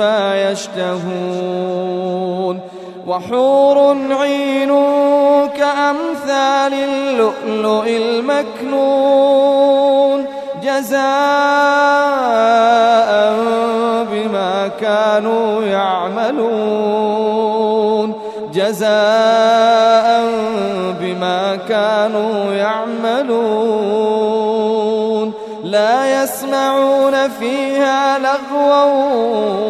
مما يشتهون وحور عين كأمثال اللؤلؤ المكنون جزاء بما كانوا يعملون جزاء بما كانوا يعملون لا يسمعون فيها لغوا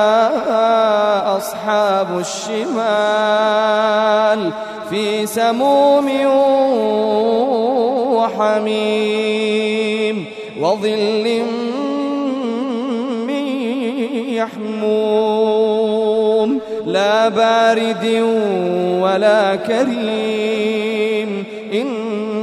أصحاب الشمال في سموم وحميم وظل من يحموم لا بارد ولا كريم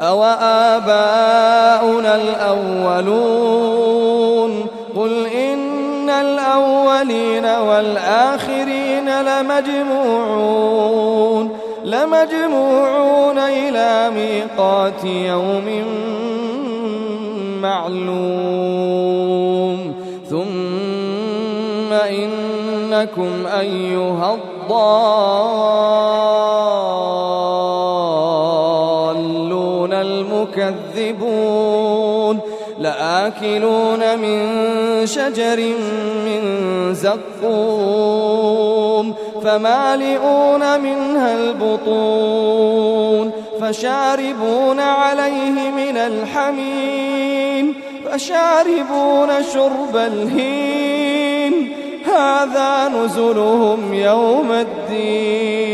أو آباؤنا الأولون قل إن الأولين والآخرين لمجموعون لمجموعون إلى ميقات يوم معلوم ثم إنكم أيها الضالون المكذبون لآكلون من شجر من زقوم فمالئون منها البطون فشاربون عليه من الحميم فشاربون شرب الهين هذا نزلهم يوم الدين.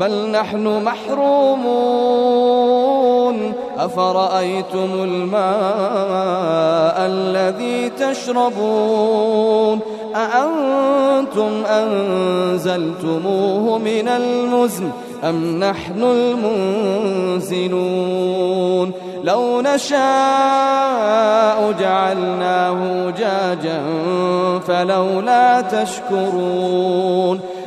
بل نحن محرومون. أفرأيتم الماء الذي تشربون؟ أأنتم أنزلتموه من المزن أم نحن المنزلون؟ لو نشاء جعلناه جاجا فلولا تشكرون.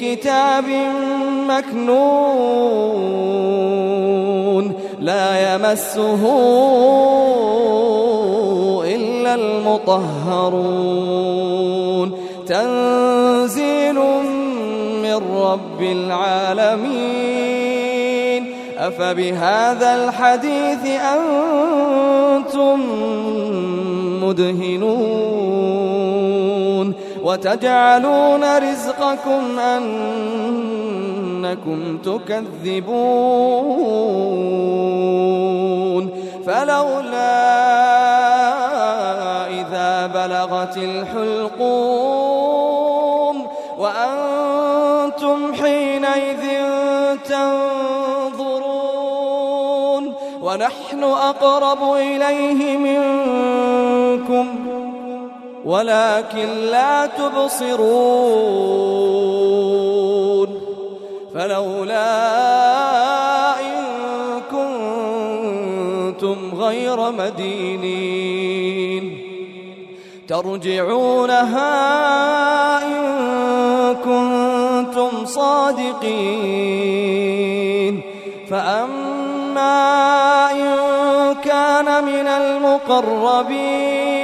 كتاب مكنون لا يمسه إلا المطهرون. تنزيل من رب العالمين. أفبهذا الحديث أنتم مدهنون. وتجعلون رزقكم أنكم تكذبون فلولا إذا بلغت الحلقوم وأنتم حينئذ تنظرون ونحن أقرب إليه منكم ولكن لا تبصرون فلولا إن كنتم غير مدينين ترجعونها إن كنتم صادقين فأما إن كان من المقربين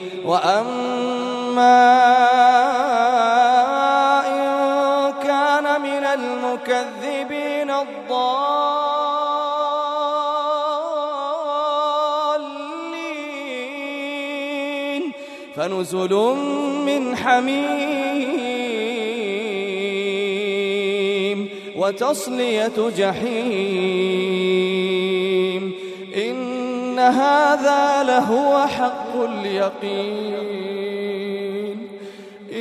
وأما إن كان من المكذبين الضالين فنزل من حميم وتصلية جحيم هذا لهو حق اليقين.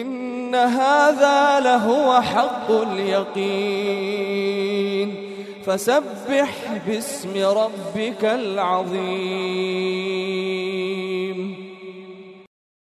إن هذا لهو حق اليقين. فسبح باسم ربك العظيم.